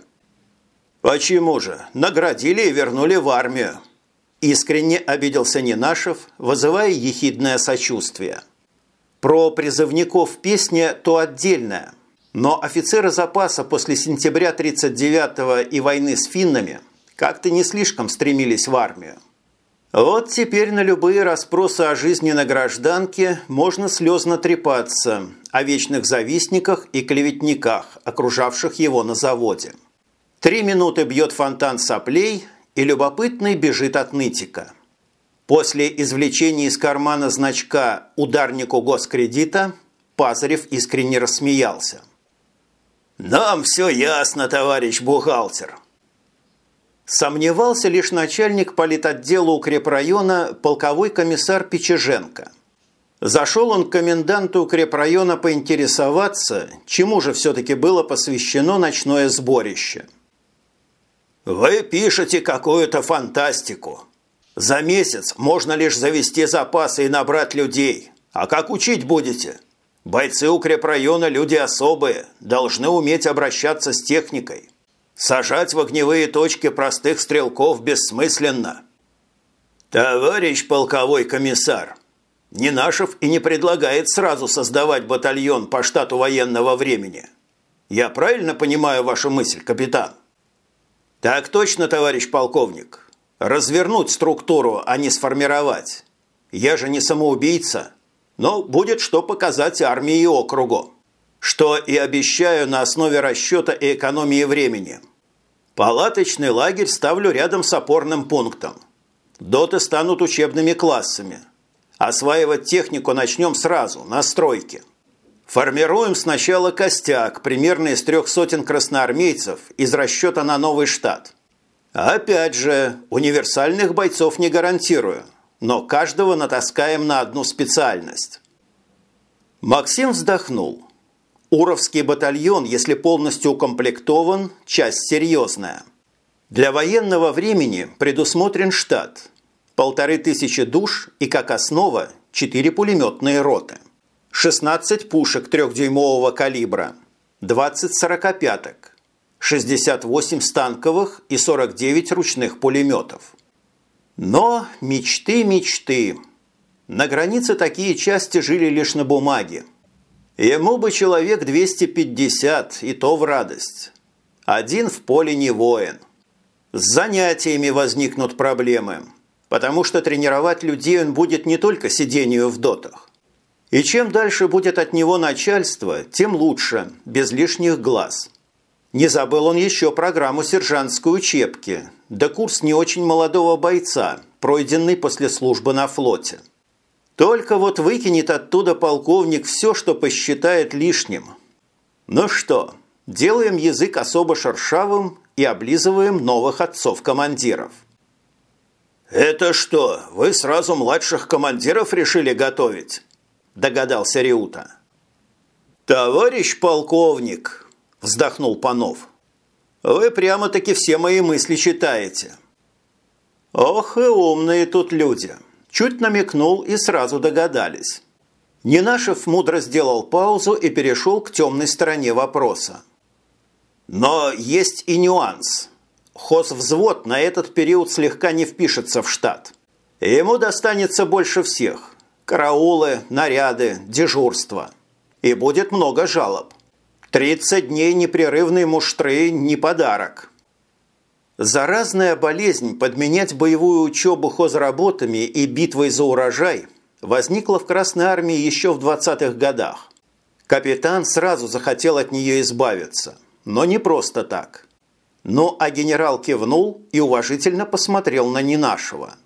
«Почему же? Наградили и вернули в армию». Искренне обиделся Ненашев, вызывая ехидное сочувствие. Про призывников песня то отдельная. Но офицеры запаса после сентября 39-го и войны с финнами как-то не слишком стремились в армию. Вот теперь на любые расспросы о жизни на гражданке можно слезно трепаться о вечных завистниках и клеветниках, окружавших его на заводе. Три минуты бьет фонтан соплей, и любопытный бежит от нытика – После извлечения из кармана значка ударнику госкредита Пазарев искренне рассмеялся. «Нам все ясно, товарищ бухгалтер!» Сомневался лишь начальник политотдела укрепрайона полковой комиссар Печеженко. Зашел он к коменданту укрепрайона поинтересоваться, чему же все-таки было посвящено ночное сборище. «Вы пишете какую-то фантастику», за месяц можно лишь завести запасы и набрать людей. А как учить будете? Бойцы укрепрайона – люди особые, должны уметь обращаться с техникой. Сажать в огневые точки простых стрелков бессмысленно. Товарищ полковой комиссар, Нинашев и не предлагает сразу создавать батальон по штату военного времени. Я правильно понимаю вашу мысль, капитан? Так точно, товарищ полковник. Развернуть структуру, а не сформировать. Я же не самоубийца, но будет что показать армии и округу что и обещаю на основе расчета и экономии времени. Палаточный лагерь ставлю рядом с опорным пунктом. Доты станут учебными классами. Осваивать технику начнем сразу, на стройке. Формируем сначала костяк, примерно из трех сотен красноармейцев, из расчета на новый штат. Опять же, универсальных бойцов не гарантирую, но каждого натаскаем на одну специальность. Максим вздохнул. Уровский батальон, если полностью укомплектован, часть серьезная. Для военного времени предусмотрен штат. Полторы тысячи душ и, как основа, четыре пулеметные роты. 16 пушек трехдюймового калибра, 20 сорокопяток, 68 станковых и 49 ручных пулеметов. Но мечты, мечты. На границе такие части жили лишь на бумаге. Ему бы человек 250, и то в радость. Один в поле не воин. С занятиями возникнут проблемы, потому что тренировать людей он будет не только сидению в дотах. И чем дальше будет от него начальство, тем лучше, без лишних глаз. Не забыл он еще программу сержантской учебки, да курс не очень молодого бойца, пройденный после службы на флоте. Только вот выкинет оттуда полковник все, что посчитает лишним. Ну что, делаем язык особо шершавым и облизываем новых отцов-командиров. «Это что, вы сразу младших командиров решили готовить?» – догадался Риута. «Товарищ полковник!» – вздохнул Панов. «Вы прямо-таки все мои мысли читаете». «Ох и умные тут люди!» Чуть намекнул и сразу догадались. Ненашев мудро сделал паузу и перешел к темной стороне вопроса. Но есть и нюанс. Хозвзвод на этот период слегка не впишется в штат. Ему достанется больше всех. Караулы, наряды, дежурство. И будет много жалоб. 30 дней непрерывной муштры – не подарок. Заразная болезнь подменять боевую учебу хозработами и битвой за урожай возникла в Красной Армии еще в 20-х годах. Капитан сразу захотел от нее избавиться, но не просто так. Ну, а генерал кивнул и уважительно посмотрел на Ненашева.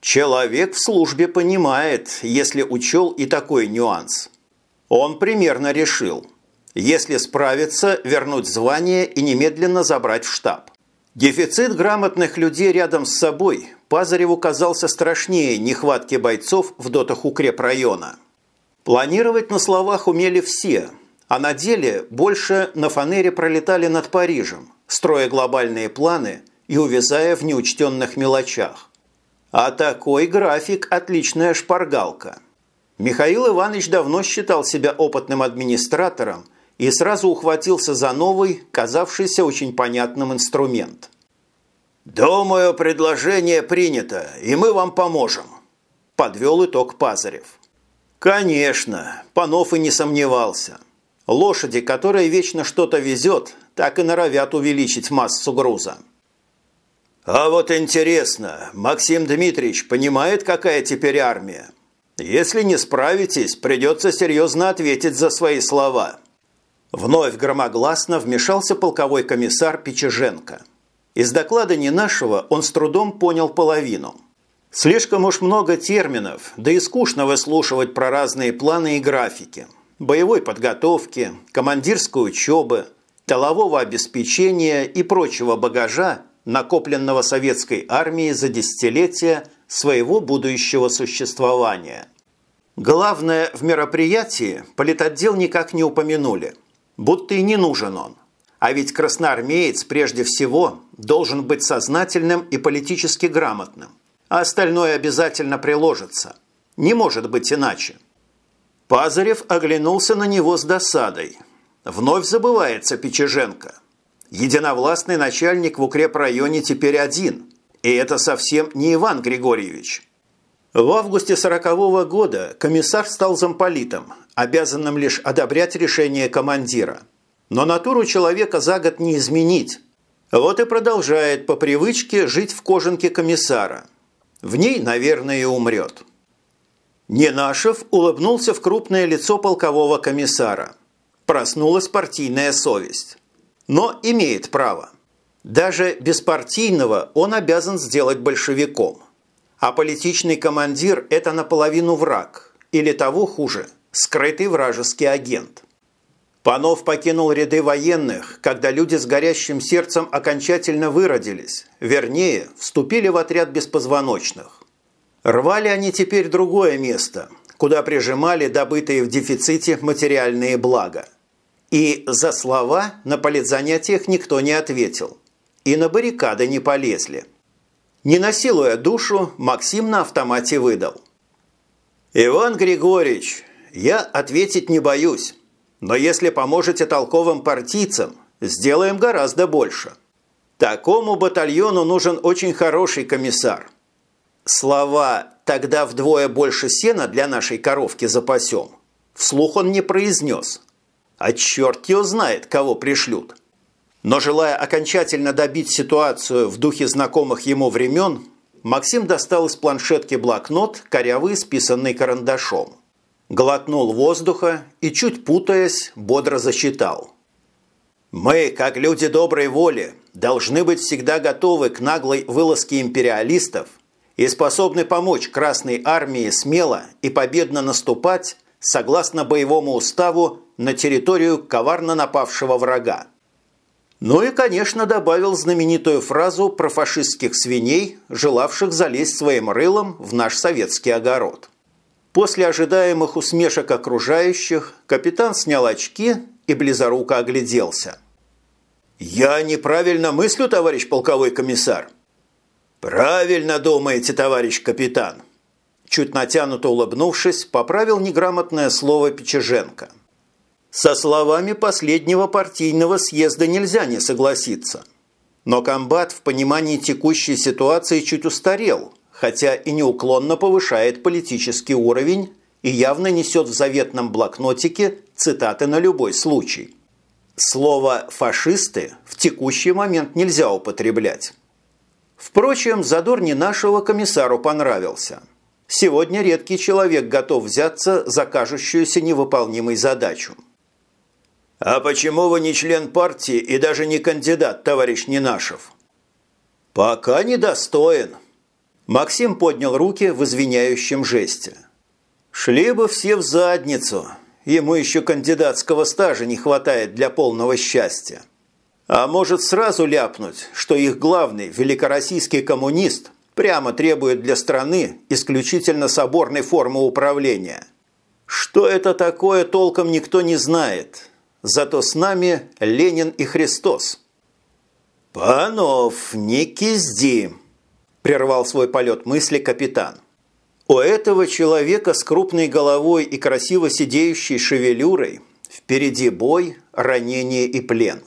Человек в службе понимает, если учел и такой нюанс. Он примерно решил, если справиться, вернуть звание и немедленно забрать в штаб. Дефицит грамотных людей рядом с собой Пазареву казался страшнее нехватки бойцов в дотах укрепрайона. Планировать на словах умели все, а на деле больше на фанере пролетали над Парижем, строя глобальные планы и увязая в неучтенных мелочах. А такой график – отличная шпаргалка. Михаил Иванович давно считал себя опытным администратором – и сразу ухватился за новый, казавшийся очень понятным инструмент. «Думаю, предложение принято, и мы вам поможем», – подвел итог Пазарев. «Конечно, Панов и не сомневался. Лошади, которые вечно что-то везет, так и норовят увеличить массу груза». «А вот интересно, Максим Дмитриевич понимает, какая теперь армия? Если не справитесь, придется серьезно ответить за свои слова». Вновь громогласно вмешался полковой комиссар Печеженко. Из доклада не нашего он с трудом понял половину. Слишком уж много терминов, да и скучно выслушивать про разные планы и графики. Боевой подготовки, командирской учебы, тылового обеспечения и прочего багажа, накопленного советской армией за десятилетия своего будущего существования. Главное, в мероприятии политотдел никак не упомянули – будто и не нужен он. А ведь красноармеец прежде всего должен быть сознательным и политически грамотным, а остальное обязательно приложится. Не может быть иначе. Пазарев оглянулся на него с досадой. Вновь забывается Печеженко. Единовластный начальник в укрепрайоне теперь один, и это совсем не Иван Григорьевич. В августе сорокового года комиссар стал замполитом, обязанным лишь одобрять решение командира. Но натуру человека за год не изменить. Вот и продолжает по привычке жить в кожанке комиссара. В ней, наверное, и умрет. Ненашев улыбнулся в крупное лицо полкового комиссара. Проснулась партийная совесть. Но имеет право. Даже беспартийного он обязан сделать большевиком. А политичный командир – это наполовину враг, или того хуже – скрытый вражеский агент. Панов покинул ряды военных, когда люди с горящим сердцем окончательно выродились, вернее, вступили в отряд беспозвоночных. Рвали они теперь другое место, куда прижимали добытые в дефиците материальные блага. И за слова на политзанятиях никто не ответил. И на баррикады не полезли. Не насилуя душу, Максим на автомате выдал. «Иван Григорьевич, я ответить не боюсь. Но если поможете толковым партийцам, сделаем гораздо больше. Такому батальону нужен очень хороший комиссар. Слова «тогда вдвое больше сена для нашей коровки запасем» вслух он не произнес. А черт его знает, кого пришлют. Но желая окончательно добить ситуацию в духе знакомых ему времен, Максим достал из планшетки блокнот, корявый, списанный карандашом глотнул воздуха и, чуть путаясь, бодро засчитал. «Мы, как люди доброй воли, должны быть всегда готовы к наглой вылазке империалистов и способны помочь Красной Армии смело и победно наступать согласно боевому уставу на территорию коварно напавшего врага. Ну и, конечно, добавил знаменитую фразу про фашистских свиней, желавших залезть своим рылом в наш советский огород. После ожидаемых усмешек окружающих капитан снял очки и близоруко огляделся. «Я неправильно мыслю, товарищ полковой комиссар?» «Правильно думаете, товарищ капитан!» Чуть натянуто улыбнувшись, поправил неграмотное слово Печеженко. Со словами последнего партийного съезда нельзя не согласиться. Но комбат в понимании текущей ситуации чуть устарел, хотя и неуклонно повышает политический уровень и явно несет в заветном блокнотике цитаты на любой случай. Слово «фашисты» в текущий момент нельзя употреблять. Впрочем, задор не нашего комиссару понравился. Сегодня редкий человек готов взяться за кажущуюся невыполнимой задачу. «А почему вы не член партии и даже не кандидат, товарищ Нинашев?» «Пока недостоин», Максим поднял руки в извиняющем жесте. «Шли бы все в задницу. Ему еще кандидатского стажа не хватает для полного счастья. А может сразу ляпнуть, что их главный великороссийский коммунист прямо требует для страны исключительно соборной формы управления. Что это такое, толком никто не знает. Зато с нами Ленин и Христос». «Панов, не кизди!» Прервал свой полет мысли капитан. У этого человека с крупной головой и красиво сидеющей шевелюрой впереди бой, ранение и плен.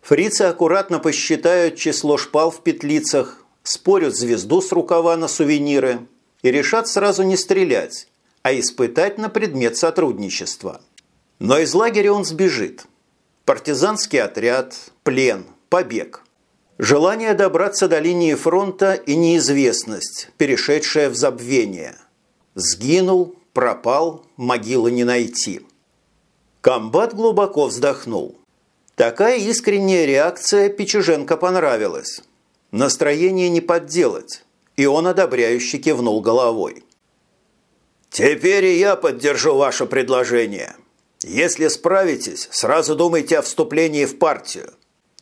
Фрицы аккуратно посчитают число шпал в петлицах, спорят звезду с рукава на сувениры и решат сразу не стрелять, а испытать на предмет сотрудничества. Но из лагеря он сбежит. Партизанский отряд, плен, побег – Желание добраться до линии фронта и неизвестность, перешедшая в забвение. Сгинул, пропал, могилы не найти. Комбат глубоко вздохнул. Такая искренняя реакция Печуженко понравилась. Настроение не подделать, и он одобряюще кивнул головой. «Теперь и я поддержу ваше предложение. Если справитесь, сразу думайте о вступлении в партию.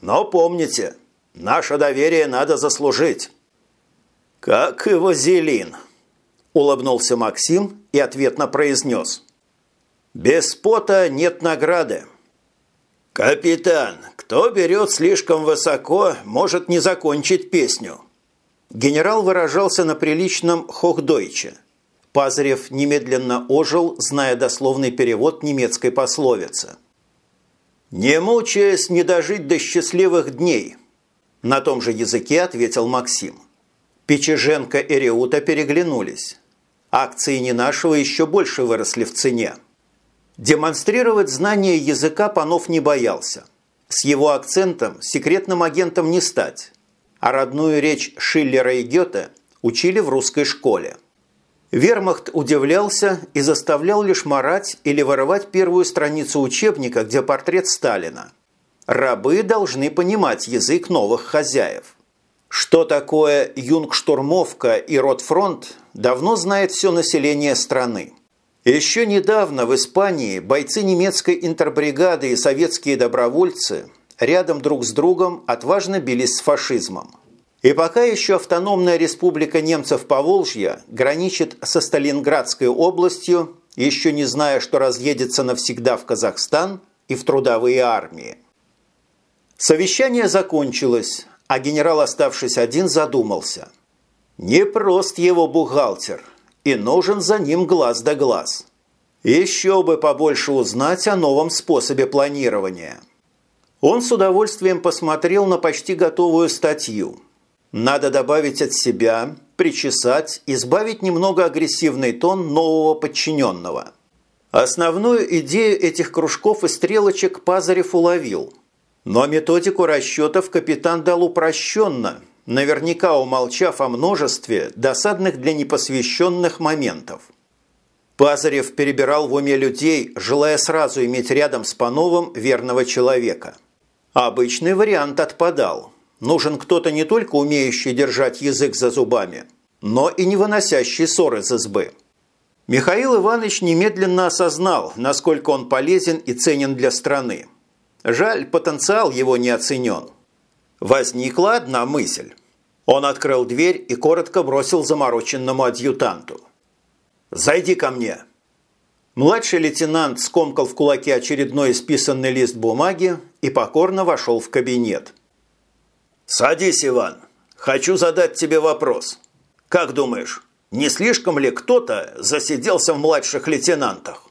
Но помните – Наше доверие надо заслужить». «Как и вазелин», – улыбнулся Максим и ответно произнес. «Без пота нет награды». «Капитан, кто берет слишком высоко, может не закончить песню». Генерал выражался на приличном «хохдойче». Пазарев немедленно ожил, зная дословный перевод немецкой пословицы. «Не мучаясь, не дожить до счастливых дней», – на том же языке ответил Максим. Печеженко и Реута переглянулись. Акции не нашего еще больше выросли в цене. Демонстрировать знание языка Панов не боялся. С его акцентом секретным агентом не стать. А родную речь Шиллера и Гёте учили в русской школе. Вермахт удивлялся и заставлял лишь марать или вырывать первую страницу учебника, где портрет Сталина. Рабы должны понимать язык новых хозяев. Что такое юнгштурмовка и ротфронт, давно знает все население страны. Еще недавно в Испании бойцы немецкой интербригады и советские добровольцы рядом друг с другом отважно бились с фашизмом. И пока еще автономная республика немцев Поволжья граничит со Сталинградской областью, еще не зная, что разъедется навсегда в Казахстан и в трудовые армии. Совещание закончилось, а генерал, оставшись один, задумался. Не прост его бухгалтер, и нужен за ним глаз да глаз. Еще бы побольше узнать о новом способе планирования. Он с удовольствием посмотрел на почти готовую статью – надо добавить от себя, причесать, избавить немного агрессивный тон нового подчиненного. Основную идею этих кружков и стрелочек Пазарев уловил. Но методику расчетов капитан дал упрощенно, наверняка умолчав о множестве досадных для непосвященных моментов. Пазарев перебирал в уме людей, желая сразу иметь рядом с Пановым верного человека. Обычный вариант отпадал – Нужен кто-то не только умеющий держать язык за зубами, но и не выносящий ссор из избы. Михаил Иванович немедленно осознал, насколько он полезен и ценен для страны. Жаль, потенциал его не оценен. Возникла одна мысль. Он открыл дверь и коротко бросил замороченному адъютанту. «Зайди ко мне!» Младший лейтенант скомкал в кулаке очередной исписанный лист бумаги и покорно вошел в кабинет. «Садись, Иван. Хочу задать тебе вопрос. Как думаешь, не слишком ли кто-то засиделся в младших лейтенантах?»